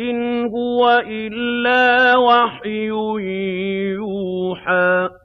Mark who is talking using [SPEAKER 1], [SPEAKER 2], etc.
[SPEAKER 1] إِنْ هُوَ إِلَّا وَحْيٌ يُوحَىٰ.